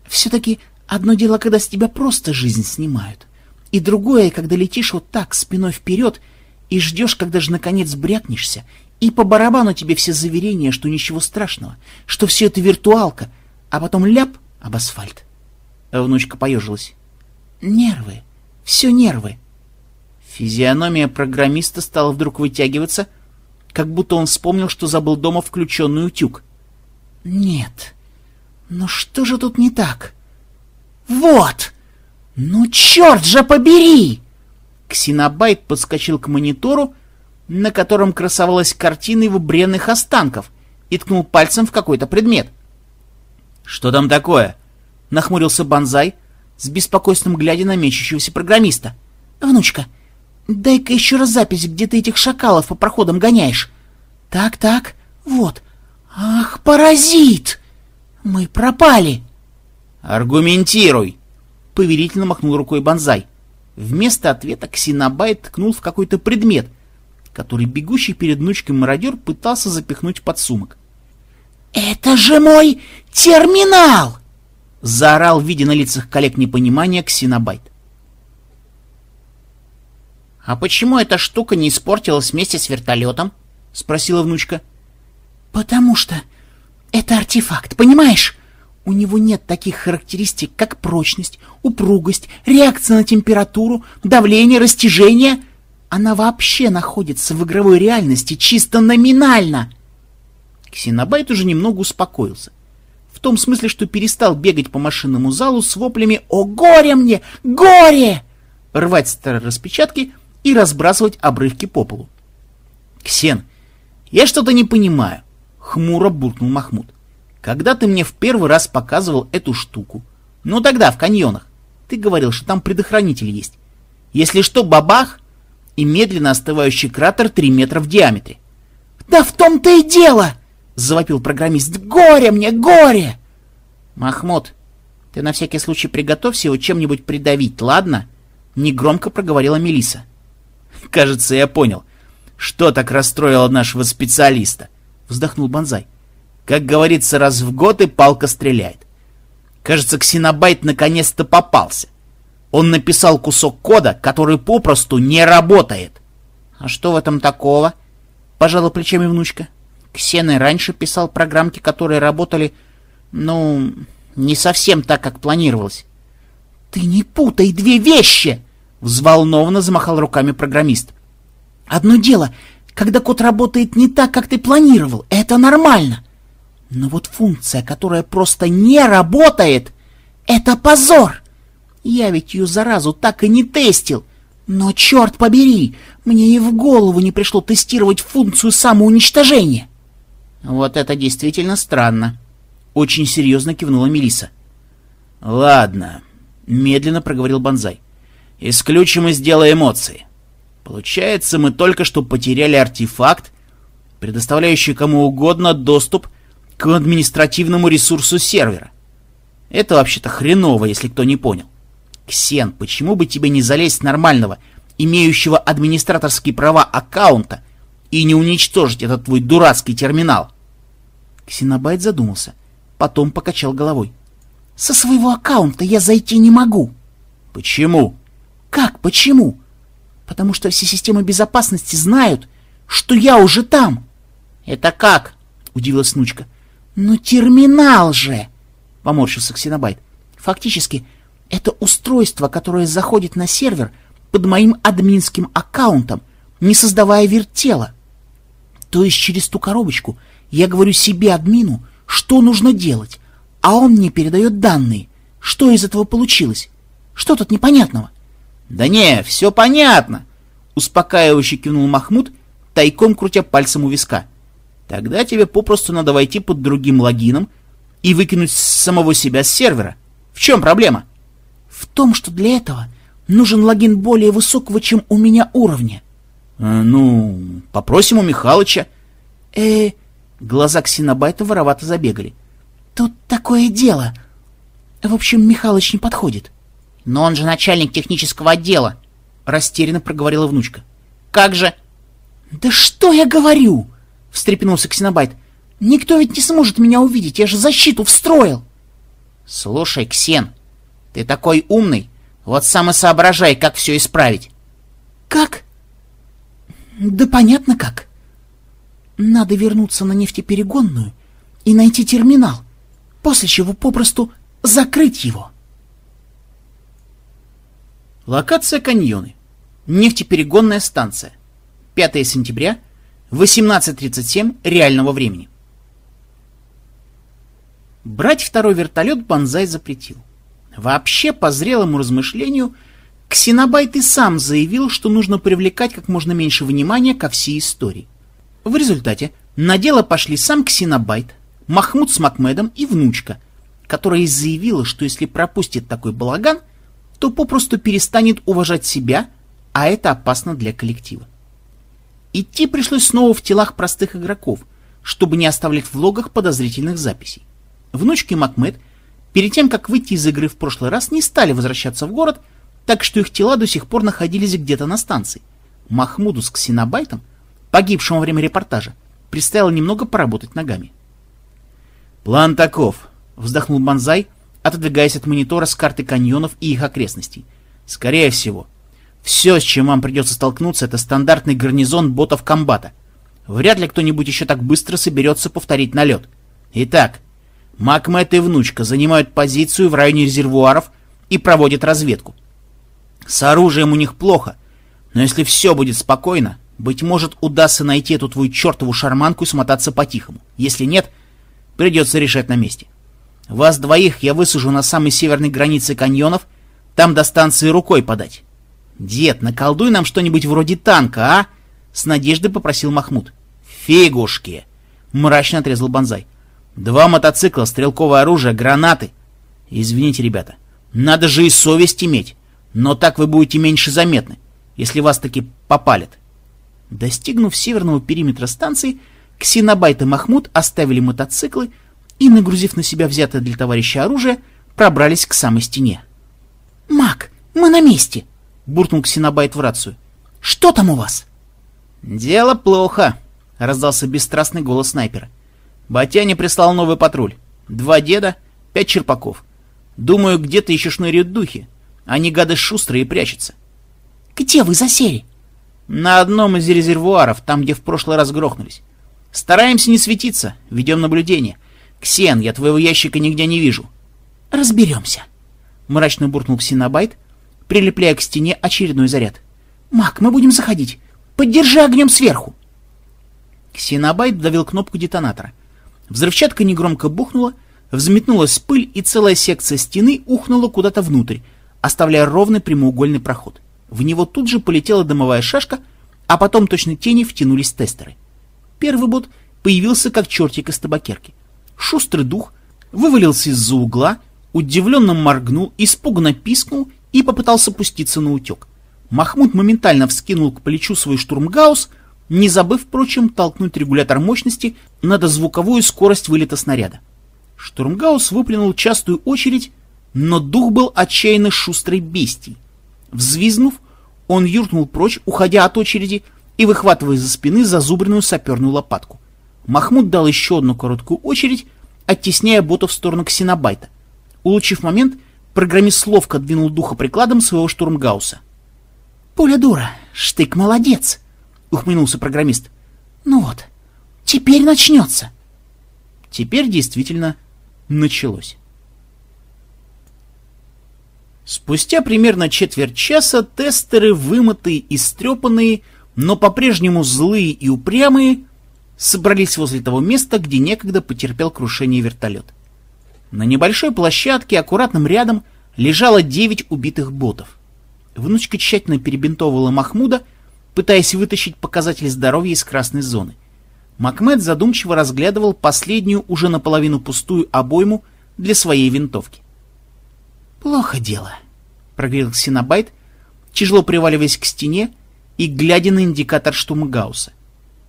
S1: Все-таки одно дело, когда с тебя просто жизнь снимают, и другое, когда летишь вот так, спиной вперед, и ждешь, когда же наконец брякнешься, и по барабану тебе все заверения, что ничего страшного, что все это виртуалка, а потом ляп об асфальт. Внучка поежилась. Нервы, все нервы. Физиономия программиста стала вдруг вытягиваться, как будто он вспомнил, что забыл дома включенный утюг. «Нет, но что же тут не так?» «Вот! Ну черт же побери!» Ксенобайт подскочил к монитору, на котором красовалась картина его бренных останков, и ткнул пальцем в какой-то предмет. «Что там такое?» — нахмурился Банзай, с беспокойством глядя на мечущегося программиста. «Внучка, Дай-ка еще раз запись, где ты этих шакалов по проходам гоняешь. Так, так, вот. Ах, паразит! Мы пропали. Аргументируй! Повелительно махнул рукой Бонзай. Вместо ответа Ксенобайт ткнул в какой-то предмет, который бегущий перед внучкой мародер пытался запихнуть под сумок. «Это же мой терминал!» — заорал, видя на лицах коллег непонимания, Ксенобайт. «А почему эта штука не испортилась вместе с вертолетом?» — спросила внучка. «Потому что это артефакт, понимаешь? У него нет таких характеристик, как прочность, упругость, реакция на температуру, давление, растяжение. Она вообще находится в игровой реальности чисто номинально». Ксенобайт уже немного успокоился. В том смысле, что перестал бегать по машинному залу с воплями «О, горе мне! Горе!» рвать старые распечатки — и разбрасывать обрывки по полу. «Ксен, я что-то не понимаю», — хмуро буркнул Махмуд. «Когда ты мне в первый раз показывал эту штуку? Ну тогда, в каньонах. Ты говорил, что там предохранитель есть. Если что, бабах!» И медленно остывающий кратер три метра в диаметре. «Да в том-то и дело!» — завопил программист. «Горе мне, горе!» «Махмуд, ты на всякий случай приготовься его чем-нибудь придавить, ладно?» Негромко проговорила Мелиса. Кажется, я понял, что так расстроило нашего специалиста. Вздохнул Бонзай. Как говорится, раз в год и палка стреляет. Кажется, Ксенобайт наконец-то попался. Он написал кусок кода, который попросту не работает. А что в этом такого? Пожала плечами внучка. Ксен и раньше писал программки, которые работали, ну, не совсем так, как планировалось. Ты не путай две вещи! Взволнованно замахал руками программист. «Одно дело, когда код работает не так, как ты планировал, это нормально. Но вот функция, которая просто не работает, это позор. Я ведь ее заразу так и не тестил. Но, черт побери, мне и в голову не пришло тестировать функцию самоуничтожения. Вот это действительно странно. Очень серьезно кивнула Мелиса. Ладно, медленно проговорил Бонзай. Исключим из дела эмоции. Получается, мы только что потеряли артефакт, предоставляющий кому угодно доступ к административному ресурсу сервера. Это вообще-то хреново, если кто не понял. Ксен, почему бы тебе не залезть нормального, имеющего администраторские права аккаунта, и не уничтожить этот твой дурацкий терминал?
S2: Ксенобайт задумался, потом покачал головой. Со своего аккаунта я зайти не могу.
S1: Почему?
S2: Как почему? Потому что все системы безопасности знают, что я уже там.
S1: Это как?
S2: Удивилась внучка. Ну терминал же! Поморщился Ксенобайт. Фактически, это устройство, которое заходит на сервер под моим админским аккаунтом, не создавая вертела. То есть через ту коробочку я говорю себе, админу, что нужно делать, а он мне передает данные. Что из этого получилось? Что тут непонятного?
S1: — Да не, все понятно, — успокаивающе кивнул Махмуд, тайком крутя пальцем у виска. — Тогда тебе попросту надо войти под другим логином и выкинуть самого себя с сервера. В чем проблема?
S2: — в том, что для этого нужен логин более высокого, чем у меня уровня.
S1: Э, ну, попросим у Михалыча.
S2: Э, глаза Ксенобайта воровато забегали. Тут такое дело. В общем, Михалыч не подходит.
S1: Но он же начальник технического отдела, растерянно проговорила внучка. Как же?
S2: Да что я говорю? встрепенулся Ксенобайт. Никто ведь не сможет меня увидеть, я же защиту встроил.
S1: Слушай, Ксен, ты такой умный, вот сам и соображай, как все исправить.
S2: Как? Да понятно как. Надо вернуться на нефтеперегонную и найти терминал, после чего попросту закрыть его.
S1: Локация каньоны. Нефтеперегонная станция. 5 сентября, 18.37 реального времени. Брать второй вертолет Банзай запретил. Вообще, по зрелому размышлению, Ксенобайт и сам заявил, что нужно привлекать как можно меньше внимания ко всей истории. В результате на дело пошли сам Ксенобайт, Махмуд с Макмедом и внучка, которая заявила, что если пропустит такой балаган, то попросту перестанет уважать себя, а это опасно для коллектива. Идти пришлось снова в телах простых игроков, чтобы не оставлять в логах подозрительных записей. Внучки Макмед перед тем, как выйти из игры в прошлый раз, не стали возвращаться в город, так что их тела до сих пор находились где-то на станции. Махмуду с Ксенобайтом, погибшим во время репортажа, предстояло немного поработать ногами. «План таков», — вздохнул Банзай, отодвигаясь от монитора с карты каньонов и их окрестностей. «Скорее всего, все, с чем вам придется столкнуться, это стандартный гарнизон ботов комбата. Вряд ли кто-нибудь еще так быстро соберется повторить налет. Итак, Макмет и внучка занимают позицию в районе резервуаров и проводят разведку. С оружием у них плохо, но если все будет спокойно, быть может, удастся найти эту твою чертову шарманку и смотаться по-тихому. Если нет, придется решать на месте. Вас двоих я высажу на самой северной границе каньонов, там до станции рукой подать. Дед, наколдуй нам что-нибудь вроде танка, а? С надеждой попросил Махмуд. Фигушки! Мрачно отрезал Банзай. Два мотоцикла, стрелковое оружие, гранаты. Извините, ребята, надо же и совесть иметь. Но так вы будете меньше заметны, если вас таки попалят. Достигнув северного периметра станции, Ксенобайт и Махмуд оставили мотоциклы и, нагрузив на себя взятое для товарища оружие, пробрались к самой стене.
S2: «Мак, мы на месте!» — буркнул Ксенобайт в рацию. «Что там у вас?»
S1: «Дело плохо», — раздался бесстрастный голос снайпера. Батяня прислал новый патруль. Два деда, пять черпаков. Думаю, где-то еще шныряют духи. Они гады шустрые и прячутся.
S2: Где вы засели?
S1: На одном из резервуаров, там, где в прошлый раз грохнулись. Стараемся не светиться, ведем наблюдение. Ксен, я твоего ящика нигде не вижу.
S2: Разберемся. Мрачно буркнул Ксенобайт, прилепляя к стене очередной заряд. Мак, мы будем заходить. Поддержи огнем сверху.
S1: Ксенобайт давил кнопку детонатора — Взрывчатка негромко бухнула, взметнулась пыль, и целая секция стены ухнула куда-то внутрь, оставляя ровный прямоугольный проход. В него тут же полетела дымовая шашка, а потом точно тени втянулись тестеры. Первый бот появился как чертик из табакерки. Шустрый дух вывалился из-за угла, удивленно моргнул, испуганно пискнул и попытался пуститься на утек. Махмуд моментально вскинул к плечу свой штурмгаус — не забыв, впрочем, толкнуть регулятор мощности на дозвуковую скорость вылета снаряда. Штурмгаус выплюнул частую очередь, но дух был отчаянно шустрой бестией. Взвизнув, он юркнул прочь, уходя от очереди и выхватывая за спины зазубренную саперную лопатку. Махмуд дал еще одну короткую очередь, оттесняя бота в сторону ксенобайта. Улучив момент, программист ловко двинул духа прикладом своего штурмгауса.
S2: «Пуля дура, штык молодец!» — ухмыльнулся программист. «Ну вот, теперь начнется!»
S1: Теперь действительно началось. Спустя примерно четверть часа тестеры, вымытые и стрепанные, но по-прежнему злые и упрямые, собрались возле того места, где некогда потерпел крушение вертолет. На небольшой площадке аккуратным рядом лежало девять убитых ботов. Внучка тщательно перебинтовывала Махмуда, пытаясь вытащить показатель здоровья из красной зоны. Макмед задумчиво разглядывал последнюю, уже наполовину пустую обойму для своей винтовки.
S2: «Плохо дело», — проговорил Синабайт, тяжело приваливаясь к стене и глядя на индикатор штумгауса.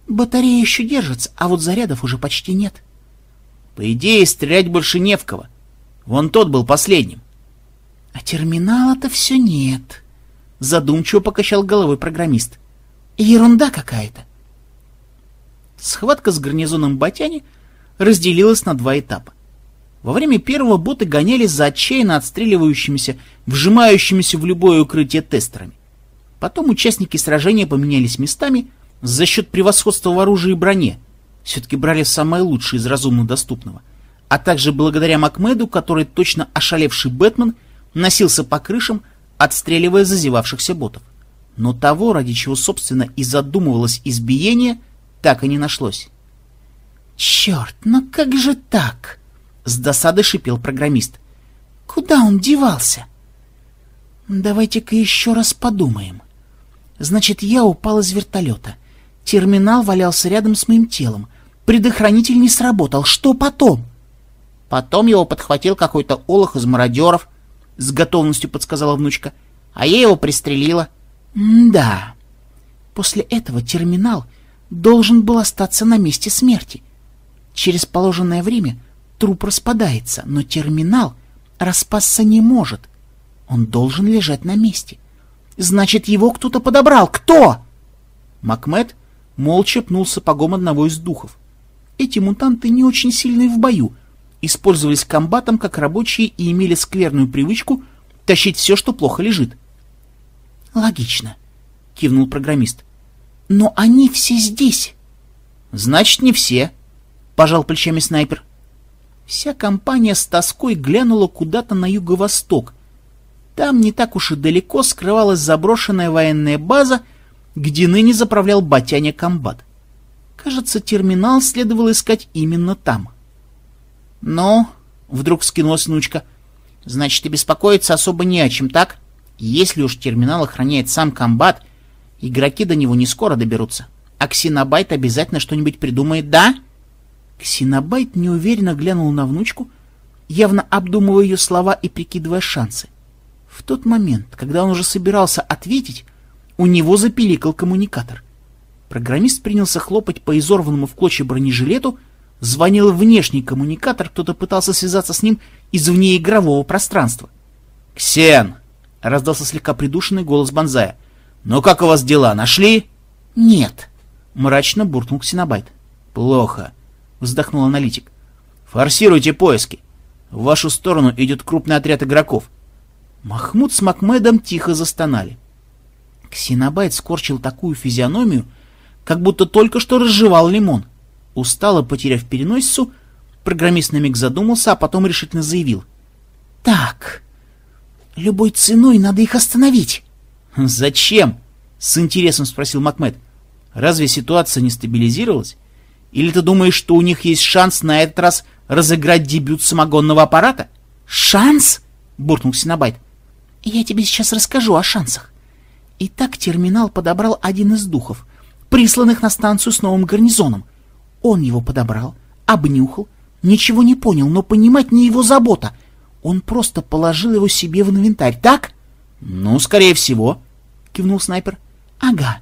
S2: «Батарея еще держится, а вот зарядов уже почти нет».
S1: «По идее, стрелять больше не в кого. Вон тот был последним».
S2: «А терминала-то все нет», — задумчиво покачал головой программист. «Ерунда какая-то».
S1: Схватка с гарнизоном Батяни разделилась на два этапа. Во время первого боты гонялись за отчаянно отстреливающимися, вжимающимися в любое укрытие тестерами. Потом участники сражения поменялись местами за счет превосходства в оружии и броне, все-таки брали самое лучшее из разумно доступного, а также благодаря Макмеду, который точно ошалевший Бэтмен носился по крышам, отстреливая зазевавшихся ботов. Но того, ради чего, собственно, и задумывалось избиение, так и не нашлось.
S2: «Черт, ну как же так?»
S1: С досады шипел программист.
S2: Куда он девался? Давайте-ка еще раз подумаем. Значит, я упал из вертолета. Терминал валялся рядом с моим телом. Предохранитель не сработал. Что потом?
S1: Потом его подхватил какой-то олух из мародеров, с готовностью подсказала внучка. А я его пристрелила.
S2: да. После этого терминал должен был остаться на месте смерти. Через положенное время Труп распадается, но терминал распасться не может. Он должен лежать на месте. Значит, его кто-то подобрал. Кто?
S1: Макмед молча пнул сапогом одного из духов. Эти мутанты не очень сильные в бою, использовались комбатом как рабочие и имели скверную привычку тащить все, что плохо лежит.
S2: «Логично», — кивнул программист. «Но они все здесь».
S1: «Значит, не все», — пожал плечами снайпер. Вся компания с тоской глянула куда-то на юго-восток. Там не так уж и далеко скрывалась заброшенная военная база, где ныне заправлял Батяня комбат. Кажется, терминал следовало искать именно там. — Ну, — вдруг скинулась внучка, — значит, и беспокоиться особо не о чем, так? Если уж терминал охраняет сам комбат, игроки до него не скоро доберутся. А Ксенобайт обязательно что-нибудь придумает, да?
S2: — Ксенобайт неуверенно глянул на внучку, явно обдумывая ее слова и прикидывая шансы. В тот момент, когда он уже собирался ответить, у него запиликал коммуникатор. Программист принялся хлопать по изорванному в клочья бронежилету, звонил внешний коммуникатор, кто-то пытался связаться с ним из внеигрового пространства.
S1: «Ксен!» — раздался слегка придушенный голос Бонзая. «Ну как у вас дела, нашли?»
S2: «Нет», —
S1: мрачно буркнул Ксенобайт. «Плохо. — вздохнул аналитик. «Форсируйте поиски. В вашу сторону идет крупный отряд игроков». Махмуд с Макмедом тихо застонали. Ксенобайт скорчил такую физиономию, как будто только что разжевал лимон. Устало потеряв переносицу, программист на миг задумался, а потом решительно заявил.
S2: «Так, любой ценой надо их остановить».
S1: «Зачем?» — с интересом спросил Макмед. «Разве ситуация не стабилизировалась?» Или ты думаешь, что у них есть шанс на этот раз разыграть дебют самогонного аппарата?
S2: Шанс? буркнул Синабайт. Я тебе сейчас расскажу о шансах. Итак, терминал подобрал один из духов, присланных на станцию с новым гарнизоном. Он его подобрал, обнюхал, ничего не понял, но понимать не его забота. Он просто положил его себе в инвентарь, так?
S1: Ну, скорее всего, кивнул снайпер.
S2: Ага.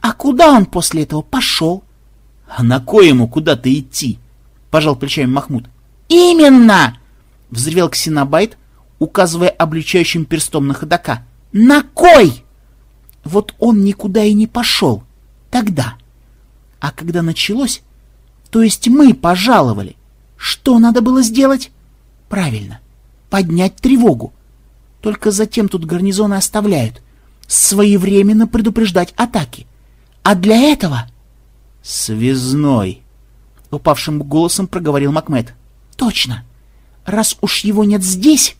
S2: А куда он после этого пошел?
S1: — А на кое ему куда-то идти? — пожал плечами Махмуд.
S2: — Именно!
S1: — взревел Ксенобайт,
S2: указывая обличающим перстом на ходока. «На кой?» Вот он никуда и не пошел. Тогда. А когда началось, то есть мы пожаловали, что надо было сделать? Правильно, поднять тревогу. Только затем тут гарнизоны оставляют. Своевременно предупреждать атаки. А для этого...
S1: Связной. Упавшим голосом проговорил Макмед.
S2: Точно. Раз уж его нет здесь...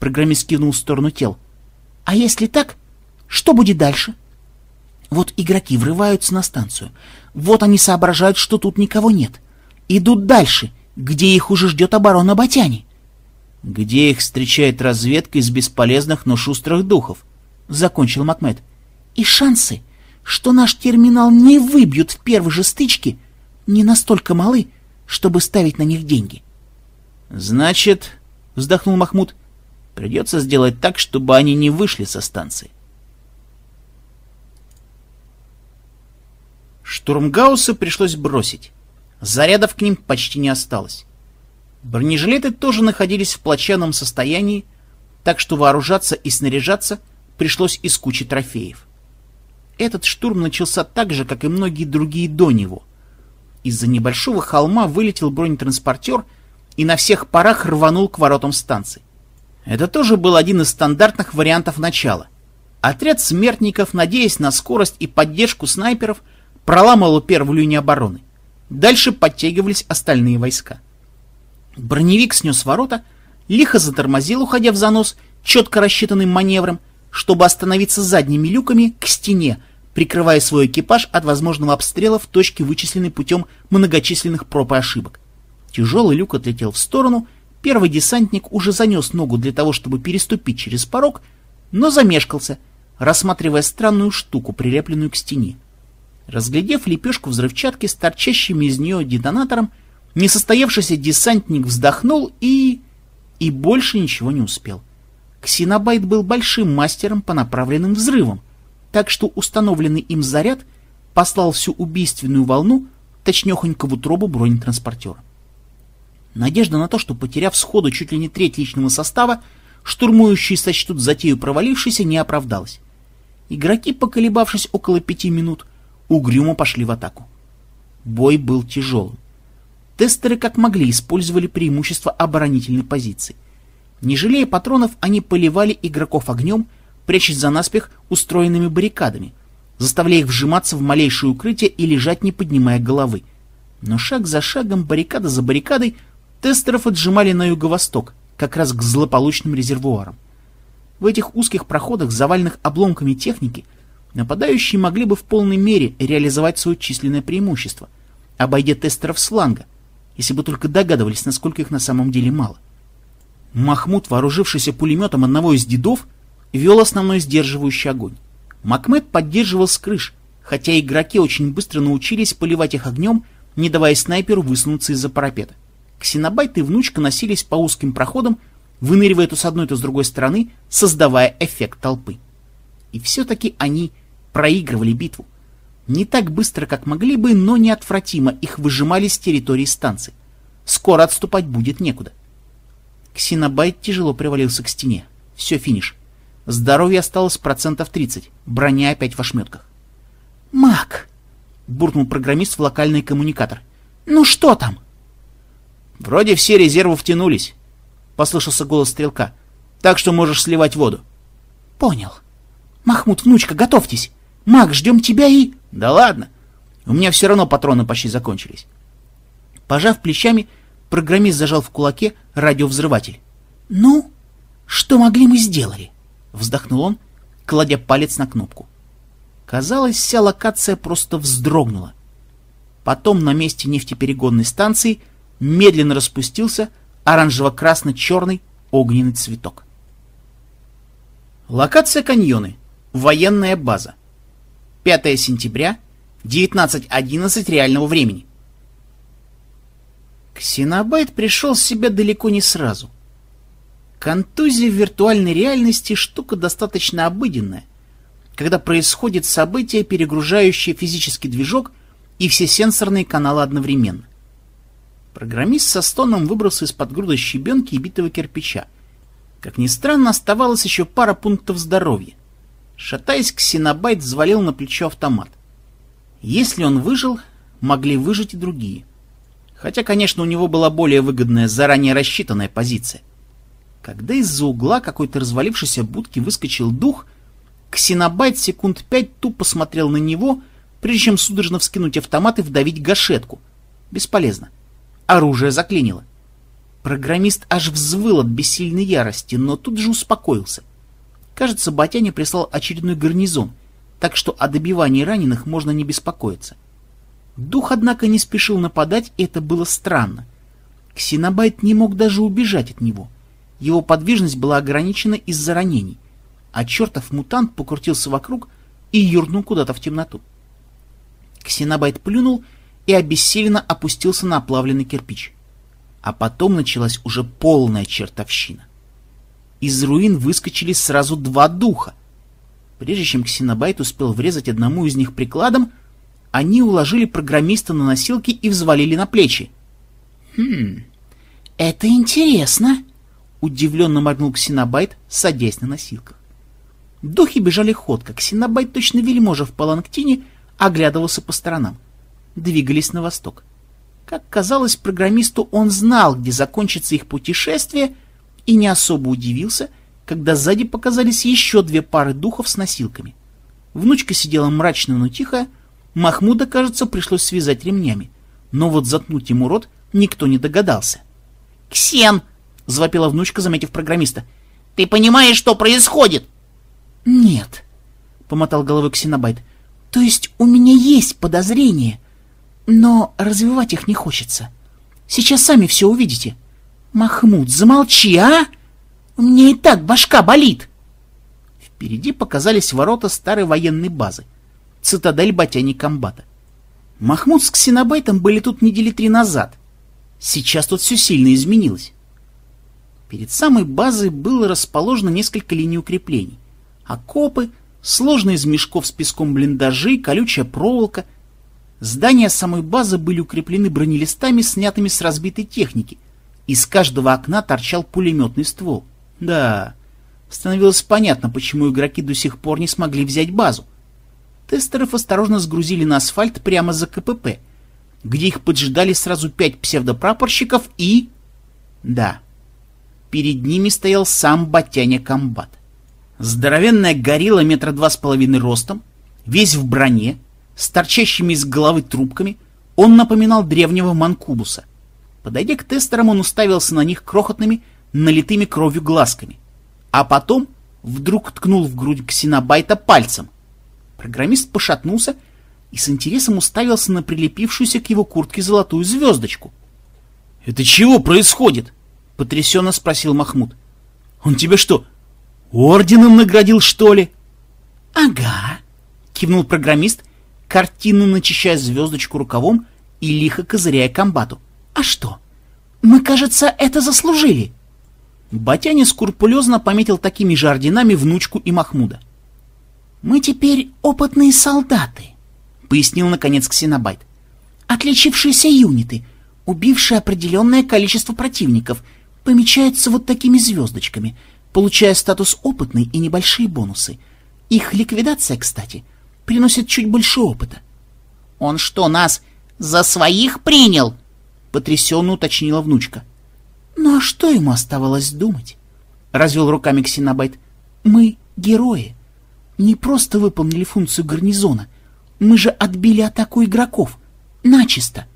S2: Программист кивнул в сторону тел. А если так, что будет дальше? Вот игроки врываются на станцию. Вот они соображают, что тут никого нет. Идут дальше, где их уже ждет оборона Батяни.
S1: Где их встречает разведка из бесполезных, но шустрых духов? Закончил Макмед.
S2: И шансы, что наш терминал не выбьют в первой же стычке, не настолько малы, чтобы ставить на них деньги.
S1: Значит, вздохнул Махмуд, придется сделать так, чтобы они не вышли со станции. Штурмгаусса пришлось бросить. Зарядов к ним почти не осталось. Бронежилеты тоже находились в плачевном состоянии, так что вооружаться и снаряжаться пришлось из кучи трофеев. Этот штурм начался так же, как и многие другие до него. Из-за небольшого холма вылетел бронетранспортер и на всех парах рванул к воротам станции. Это тоже был один из стандартных вариантов начала. Отряд смертников, надеясь на скорость и поддержку снайперов, проламывал первую линию обороны. Дальше подтягивались остальные войска. Броневик снес ворота, лихо затормозил, уходя в занос, четко рассчитанным маневром, чтобы остановиться задними люками к стене, прикрывая свой экипаж от возможного обстрела в точке, вычисленной путем многочисленных проб и ошибок. Тяжелый люк отлетел в сторону, первый десантник уже занес ногу для того, чтобы переступить через порог, но замешкался, рассматривая странную штуку, прилепленную к стене. Разглядев лепешку взрывчатки с торчащим из нее детонатором, несостоявшийся десантник вздохнул и... и больше ничего не успел. Ксенобайт был большим мастером по направленным взрывам, так что установленный им заряд послал всю убийственную волну точнехонько в утробу бронетранспортера. Надежда на то, что, потеряв сходу чуть ли не треть личного состава, штурмующие сочтут затею провалившейся, не оправдалась. Игроки, поколебавшись около пяти минут, угрюмо пошли в атаку. Бой был тяжелым. Тестеры как могли использовали преимущество оборонительной позиции. Не жалея патронов, они поливали игроков огнем, прячась за наспех устроенными баррикадами, заставляя их вжиматься в малейшее укрытие и лежать, не поднимая головы. Но шаг за шагом, баррикада за баррикадой, тестеров отжимали на юго-восток, как раз к злополучным резервуарам. В этих узких проходах, заваленных обломками техники, нападающие могли бы в полной мере реализовать свое численное преимущество, обойдя тестеров сланга, если бы только догадывались, насколько их на самом деле мало. Махмуд, вооружившийся пулеметом одного из дедов, вел основной сдерживающий огонь. Макмед поддерживал с крыш, хотя игроки очень быстро научились поливать их огнем, не давая снайперу высунуться из-за парапета. Ксенобайт и внучка носились по узким проходам, выныривая то с одной, то с другой стороны, создавая эффект толпы. И все-таки они проигрывали битву. Не так быстро, как могли бы, но неотвратимо их выжимали с территории станции. Скоро отступать будет некуда. Ксенобайт тяжело привалился к стене. Все, финиш. Здоровье осталось процентов 30, броня опять в ошметках.
S2: «Мак!»
S1: — буркнул программист в локальный коммуникатор.
S2: «Ну что там?»
S1: «Вроде все резервы втянулись», — послышался голос стрелка. «Так что можешь сливать воду».
S2: «Понял. Махмуд, внучка, готовьтесь. Мак, ждем тебя и...»
S1: «Да ладно. У меня все равно патроны почти закончились».
S2: Пожав плечами, программист зажал в кулаке радиовзрыватель. «Ну, что могли мы сделали?» — вздохнул он, кладя палец на кнопку. Казалось, вся локация просто вздрогнула. Потом на месте нефтеперегонной станции медленно распустился оранжево-красно-черный огненный цветок. Локация каньоны. Военная база. 5 сентября, 19.11 реального времени. Ксенобайт пришел в себя далеко не сразу. Контузия в виртуальной реальности штука достаточно обыденная, когда происходит событие, перегружающее физический движок и все сенсорные каналы одновременно. Программист со стоном выбрался из-под груда щебенки и битого кирпича,
S1: Как ни странно, оставалось еще пара пунктов здоровья. Шатаясь, Ксенобайт взвалил на плечо автомат. Если он выжил, могли выжить и другие. Хотя, конечно, у него была более выгодная, заранее рассчитанная позиция. Когда из-за угла какой-то развалившейся будки выскочил дух, Ксенобайт секунд пять тупо смотрел на него, прежде чем судорожно вскинуть автомат и вдавить гашетку. Бесполезно. Оружие заклинило. Программист аж взвыл от бессильной ярости, но тут же успокоился. Кажется, Батяня прислал очередной гарнизон, так что о добивании раненых можно не беспокоиться. Дух, однако, не спешил нападать, и это было странно. Ксенобайт не мог даже убежать от него. Его подвижность была ограничена из-за ранений, а чертов мутант покрутился вокруг и юрнул куда-то в темноту. Ксенобайт плюнул и обессиленно опустился на оплавленный кирпич. А потом началась уже полная чертовщина. Из руин выскочили сразу два духа. Прежде чем Ксенобайт успел врезать одному из них прикладом, они уложили программиста на носилки и взвалили на плечи.
S2: «Хм, это интересно», —
S1: удивленно моргнул Ксенобайт, садясь на носилках. Духи бежали ходко, Ксенобайт точно вельможа в паланктине оглядывался по сторонам двигались на восток. Как казалось программисту, он знал, где закончится их путешествие, и не особо удивился, когда сзади показались еще две пары духов с носилками. Внучка сидела мрачно, но тихо, Махмуда, кажется, пришлось связать ремнями, но вот заткнуть ему рот никто не догадался.
S2: «Ксен!» — завопила внучка, заметив программиста. «Ты понимаешь, что происходит?»
S1: «Нет», — помотал головой Ксенобайт. «То есть у меня есть подозрение, но развивать их не хочется. Сейчас сами все увидите. Махмуд, замолчи, а! У меня и так башка болит. Впереди показались ворота старой военной базы. Цитадель Батяни Комбата. Махмуд с Ксенобайтом были тут недели три назад. Сейчас тут все сильно изменилось. Перед самой базой было расположено несколько линий укреплений. Окопы, сложные из мешков с песком блиндажи, колючая проволока — Здания самой базы были укреплены бронелистами, снятыми с разбитой техники. Из каждого окна торчал пулеметный ствол. Да, становилось понятно, почему игроки до сих пор не смогли взять базу. Тестеров осторожно сгрузили на асфальт прямо за КПП, где их поджидали сразу пять псевдопрапорщиков и... Да, перед ними стоял сам Батяня Комбат. Здоровенная горилла метра два с половиной ростом, весь в броне, с торчащими из головы трубками, он напоминал древнего манкубуса. Подойдя к тестерам, он уставился на них крохотными, налитыми кровью глазками. А потом вдруг ткнул в грудь ксенобайта пальцем. Программист пошатнулся и с интересом уставился на прилепившуюся к его куртке золотую звездочку. — Это чего происходит? — потрясенно спросил Махмуд. — Он тебя что, орденом наградил, что ли?
S2: — Ага, — кивнул программист картинно начищая звездочку рукавом и лихо козыряя комбату. «А что? Мы, кажется, это заслужили!»
S1: Батяня скрупулезно пометил такими же орденами внучку и Махмуда.
S2: «Мы теперь опытные солдаты», — пояснил наконец Ксенобайт. «Отличившиеся юниты, убившие определенное количество противников, помечаются вот такими звездочками, получая статус опытный и небольшие бонусы. Их ликвидация, кстати — приносит чуть больше опыта.
S3: — Он что, нас за своих принял?
S1: — потрясенно уточнила внучка.
S2: — Ну а что ему оставалось думать? — развел руками Ксенобайт. — Мы герои. Не просто выполнили функцию гарнизона. Мы же отбили атаку игроков. Начисто.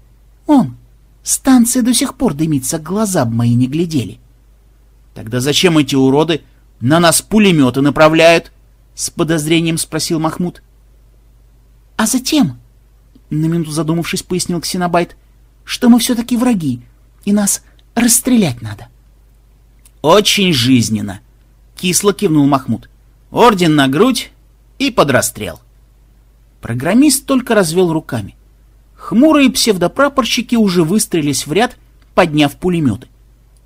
S2: Он. Станция до сих пор дымится, глаза б мои не глядели.
S1: — Тогда зачем эти уроды на нас пулеметы направляют? — с подозрением спросил Махмуд.
S2: — а затем, на минуту задумавшись, пояснил Ксенобайт, что мы все-таки враги, и нас расстрелять надо.
S1: Очень жизненно, кисло кивнул Махмуд. Орден на грудь и под расстрел. Программист только развел руками. Хмурые псевдопрапорщики уже выстроились в ряд, подняв пулеметы.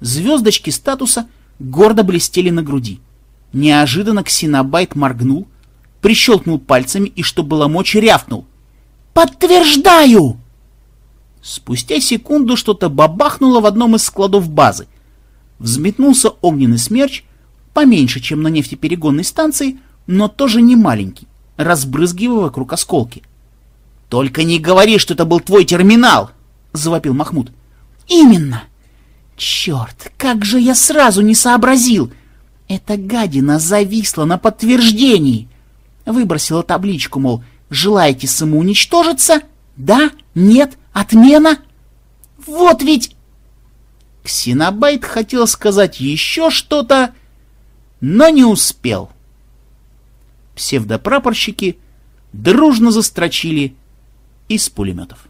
S1: Звездочки статуса гордо блестели на груди. Неожиданно Ксенобайт моргнул, прищелкнул пальцами и, что было мочи, рявкнул. «Подтверждаю!» Спустя секунду что-то бабахнуло в одном из складов базы. Взметнулся огненный смерч, поменьше, чем на нефтеперегонной станции, но тоже не маленький, разбрызгивая вокруг осколки. «Только не говори, что это был твой терминал!» — завопил Махмуд.
S2: «Именно! Черт, как же я сразу не сообразил! Эта гадина зависла на подтверждении! Выбросила табличку, мол, желаете самоуничтожиться? Да? Нет? Отмена? Вот ведь...»
S1: Ксенобайт хотел сказать еще что-то, но не успел. Псевдопрапорщики дружно застрочили из пулеметов.